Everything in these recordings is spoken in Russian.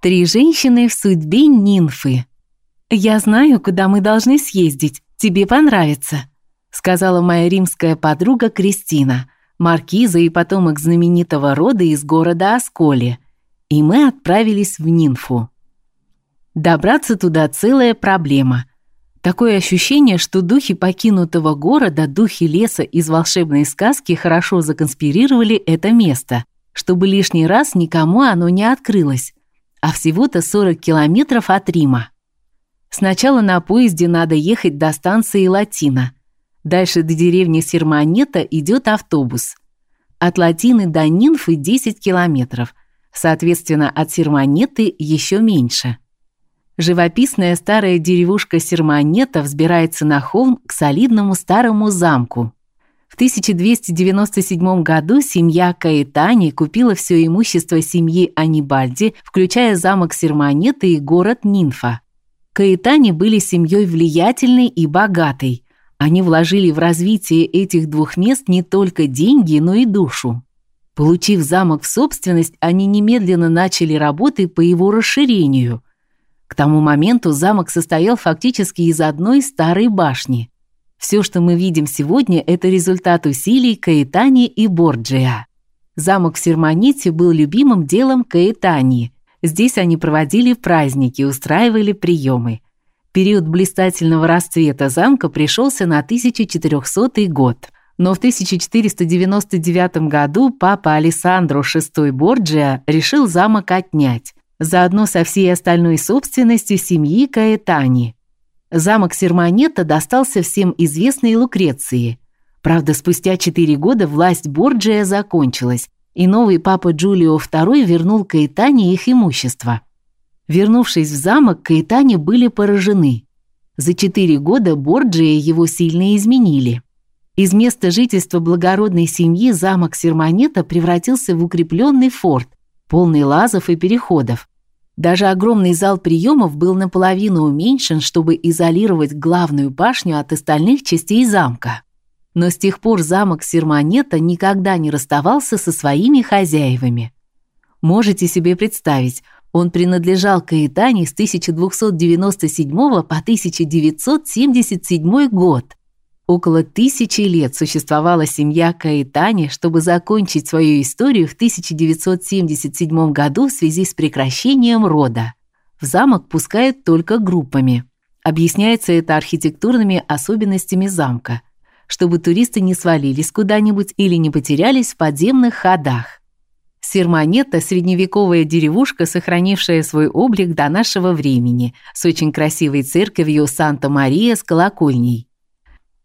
Три женщины в судьбе нимфы. Я знаю, куда мы должны съездить. Тебе понравится, сказала моя римская подруга Кристина, маркиза и потомок знаменитого рода из города Асколи. И мы отправились в Нинфу. Добраться туда целая проблема. Такое ощущение, что духи покинутого города, духи леса из волшебной сказки хорошо законспирировали это место, чтобы лишний раз никому оно не открылось а всего-то 40 километров от Рима. Сначала на поезде надо ехать до станции Латина. Дальше до деревни Серманета идет автобус. От Латины до Нинфы 10 километров. Соответственно, от Серманеты еще меньше. Живописная старая деревушка Серманета взбирается на холм к солидному старому замку. В 1297 году семья Каэтани купила все имущество семьи Анибальди, включая замок Серманеты и город Нинфа. Каэтани были семьей влиятельной и богатой. Они вложили в развитие этих двух мест не только деньги, но и душу. Получив замок в собственность, они немедленно начали работы по его расширению. К тому моменту замок состоял фактически из одной старой башни. Все, что мы видим сегодня, это результат усилий Каэтани и Борджиа. Замок в Серманите был любимым делом Каэтани. Здесь они проводили праздники, устраивали приемы. Период блистательного расцвета замка пришелся на 1400 год. Но в 1499 году папа Алессандро VI Борджиа решил замок отнять, заодно со всей остальной собственностью семьи Каэтани. Замок Серманетта достался всем известной Лукреции. Правда, спустя четыре года власть Борджия закончилась, и новый папа Джулио II вернул Каэтане их имущество. Вернувшись в замок, Каэтане были поражены. За четыре года Борджия его сильно изменили. Из места жительства благородной семьи замок Серманетта превратился в укрепленный форт, полный лазов и переходов. Даже огромный зал приемов был наполовину уменьшен, чтобы изолировать главную башню от остальных частей замка. Но с тех пор замок Серманета никогда не расставался со своими хозяевами. Можете себе представить, он принадлежал Каэтане с 1297 по 1977 год. Около тысячи лет существовала семья Каэтани, чтобы закончить свою историю в 1977 году в связи с прекращением рода. В замок пускают только группами. Объясняется это архитектурными особенностями замка, чтобы туристы не свалились куда-нибудь или не потерялись в подземных ходах. Серманетта средневековая деревушка, сохранившая свой облик до нашего времени, с очень красивой церковью Санта-Мария с колокольней.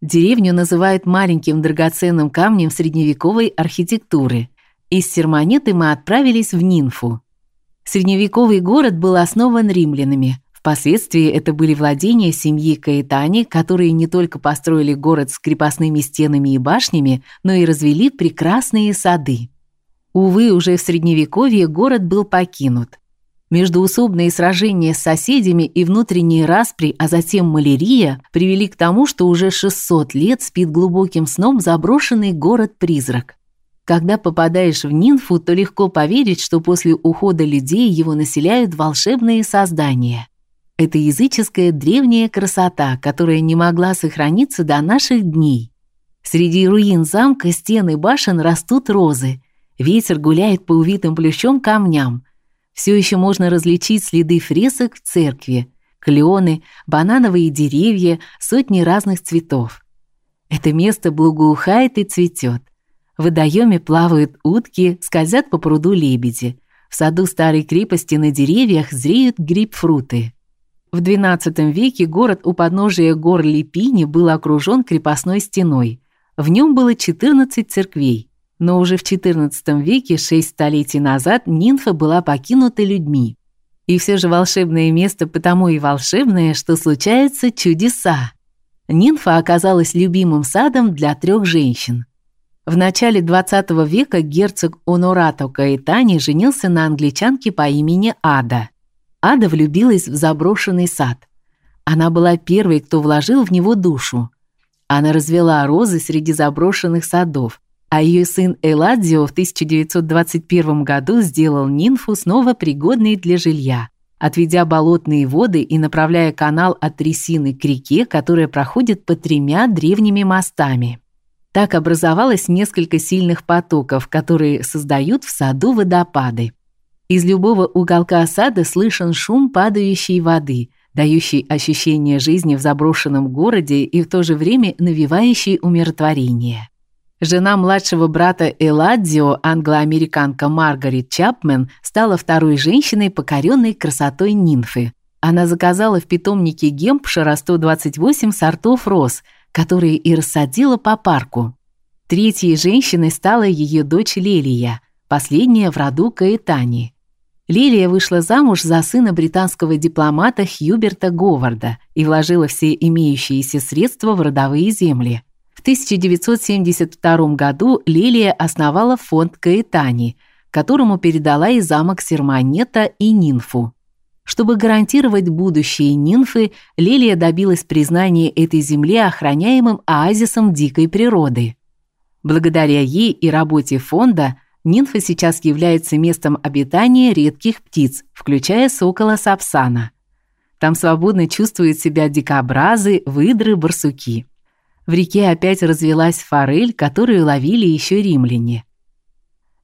Деревню называют маленьким драгоценным камнем средневековой архитектуры. Из Серманеты мы отправились в Нинфу. Средневековый город был основан римлянами. Впоследствии это были владения семьи Каэтани, которые не только построили город с крепостными стенами и башнями, но и развели прекрасные сады. Увы, уже в средневековье город был покинут. Междуусобные сражения с соседями и внутренние распри, а затем малярия привели к тому, что уже 600 лет спит глубоким сном заброшенный город-призрак. Когда попадаешь в Нинфу, то легко поверить, что после ухода людей его населяют волшебные создания. Это языческая древняя красота, которая не могла сохраниться до наших дней. Среди руин замка стены башен растут розы. Ветер гуляет по увитым плющом камням – все еще можно различить следы фресок в церкви, клены, банановые деревья, сотни разных цветов. Это место благоухает и цветет. В водоеме плавают утки, скользят по пруду лебеди. В саду старой крепости на деревьях зреют грейпфруты. В XII веке город у подножия гор Липини был окружен крепостной стеной. В нем было 14 церквей. Но уже в XIV веке, шесть столетий назад, нимфа была покинута людьми. И все же волшебное место потому и волшебное, что случаются чудеса. Нимфа оказалась любимым садом для трех женщин. В начале XX века герцог Онорато Каэтани женился на англичанке по имени Ада. Ада влюбилась в заброшенный сад. Она была первой, кто вложил в него душу. Она развела розы среди заброшенных садов, а ее сын Эладзио в 1921 году сделал нимфу снова пригодной для жилья, отведя болотные воды и направляя канал от трясины к реке, которая проходит по тремя древними мостами. Так образовалось несколько сильных потоков, которые создают в саду водопады. Из любого уголка сада слышен шум падающей воды, дающий ощущение жизни в заброшенном городе и в то же время навевающий умиротворение. Жена младшего брата Эладзио, англо-американка Маргарет Чапмен, стала второй женщиной, покоренной красотой нимфы. Она заказала в питомнике Гемпшира 128 сортов роз, которые и рассадила по парку. Третьей женщиной стала ее дочь Лелия, последняя в роду Каэтани. Лилия вышла замуж за сына британского дипломата Хьюберта Говарда и вложила все имеющиеся средства в родовые земли. В 1972 году Лилия основала фонд Каэтани, которому передала и замок Серманета и Нинфу. Чтобы гарантировать будущее нимфы, Лилия добилась признания этой земли охраняемым оазисом дикой природы. Благодаря ей и работе фонда нимфа сейчас является местом обитания редких птиц, включая сокола сапсана. Там свободно чувствуют себя дикобразы, выдры, барсуки. В реке опять развелась форель, которую ловили еще римляне.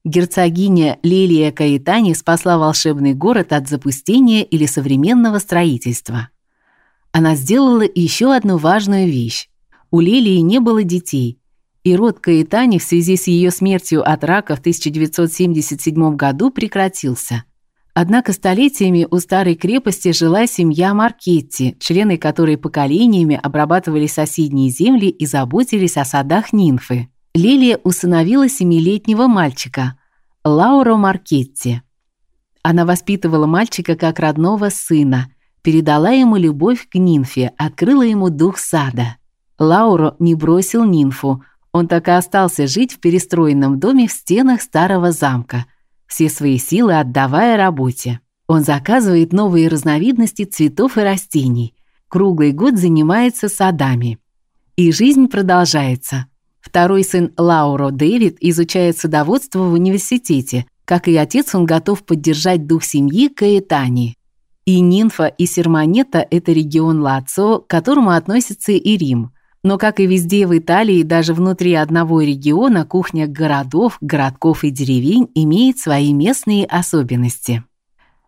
Герцогиня Лилия Каэтани спасла волшебный город от запустения или современного строительства. Она сделала еще одну важную вещь. У Лилии не было детей, и род Каэтани в связи с ее смертью от рака в 1977 году прекратился. Однако столетиями у старой крепости жила семья Маркетти, члены которой поколениями обрабатывали соседние земли и заботились о садах нимфы. Лилия усыновила семилетнего мальчика, Лауро Маркетти. Она воспитывала мальчика как родного сына, передала ему любовь к нимфе, открыла ему дух сада. Лауро не бросил нимфу, он так и остался жить в перестроенном доме в стенах старого замка, все свои силы отдавая работе. Он заказывает новые разновидности цветов и растений, круглый год занимается садами. И жизнь продолжается. Второй сын Лауро Дэвид изучает садоводство в университете. Как и отец, он готов поддержать дух семьи Каэтани. И Нинфа, и Серманета – это регион Лацио, к которому относится и Рим. Но, как и везде в Италии, даже внутри одного региона кухня городов, городков и деревень имеет свои местные особенности.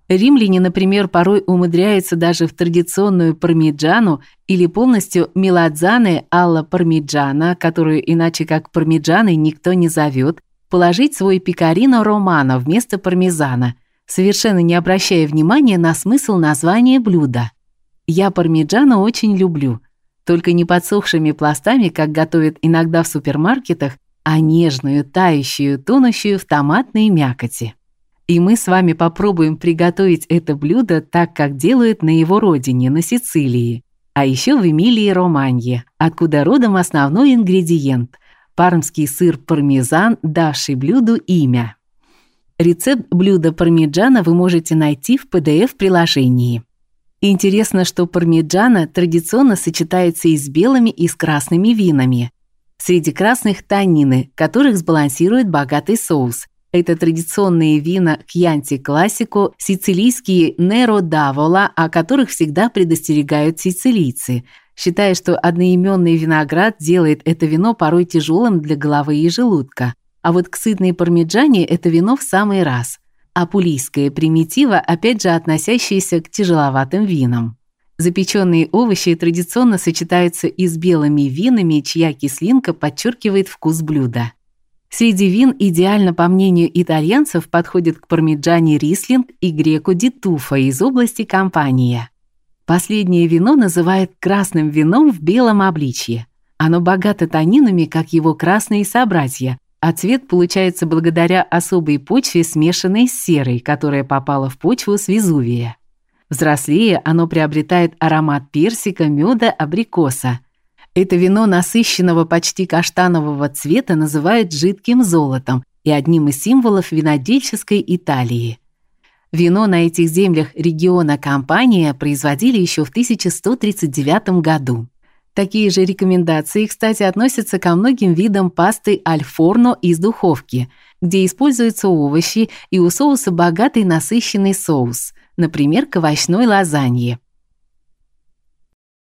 Римляне, например, порой умудряются даже в традиционную пармиджану или полностью меладзане алла пармиджана, которую иначе как пармиджаной никто не зовет, положить свой пекарино романо вместо пармезана, совершенно не обращая внимания на смысл названия блюда. Я пармиджано очень люблю, только не подсохшими пластами, как готовят иногда в супермаркетах, а нежную, тающую, тонущую в томатной мякоти. И мы с вами попробуем приготовить это блюдо так, как делают на его родине, на Сицилии. А еще в Эмилии-Романье, откуда родом основной ингредиент – пармский сыр пармезан, давший блюду имя. Рецепт блюда пармиджана вы можете найти в PDF-приложении. Интересно, что пармиджана традиционно сочетается и с белыми, и с красными винами. Среди красных – танины, которых сбалансирует богатый соус, это традиционные вина Кьянти Классико, сицилийские Неро Давола, о которых всегда предостерегают сицилийцы, считая, что одноименный виноград делает это вино порой тяжелым для головы и желудка. А вот к сытной пармиджане это вино в самый раз. А пулийское примитива, опять же относящееся к тяжеловатым винам. Запеченные овощи традиционно сочетаются и с белыми винами, чья кислинка подчеркивает вкус блюда. Среди вин идеально, по мнению итальянцев, подходят к пармиджане Рислинг и греку Ди Туффо из области Кампания. Последнее вино называют красным вином в белом обличье. Оно богато танинами, как его красные собратья, а цвет получается благодаря особой почве, смешанной с серой, которая попала в почву с Везувия. Взрослее оно приобретает аромат персика, меда, абрикоса – это вино насыщенного почти каштанового цвета называют жидким золотом и одним из символов винодельческой Италии. Вино на этих землях региона Кампания производили еще в 1139 году. Такие же рекомендации, кстати, относятся ко многим видам пасты альфорно из духовки, где используются овощи и у соуса богатый насыщенный соус, например, к овощной лазанье.